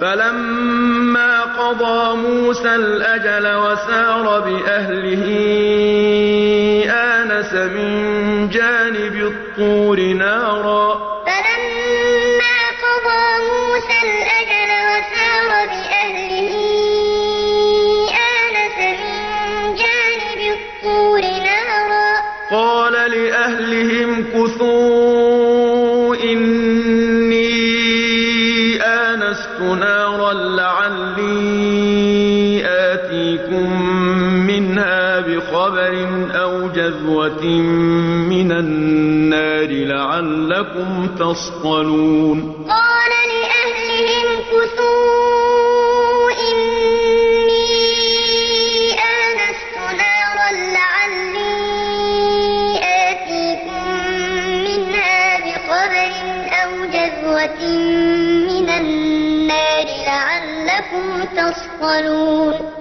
فَلَمَّا قَضَىٰ مُوسَى الْأَجَلَ وَسَارَ بِأَهْلِهِ آنَسَ مِن جَانِبِ الطُّورِ نَارًا. قَالَ لِأَهْلِهِ امْكُثُوا إِنِّي نَارًا لَّعَلِّي آتِيكُم مِّنْهَا بِخَبَرٍ أَوْ جَذْوَةٍ مِّنَ النَّارِ لَعَلَّكُمْ تَصْطَلُونَ قَالَ لِأَهْلِهِ امْكُثُوا إِنِّي آنَسْتُ نَارًا لَّعَلِّي آتِيكُم مِّنْهَا بِخَبَرٍ أَوْ جَذْوَةٍ مِّنَ النَّارِ لَعَلَّكُمْ تَصْطَلُونَ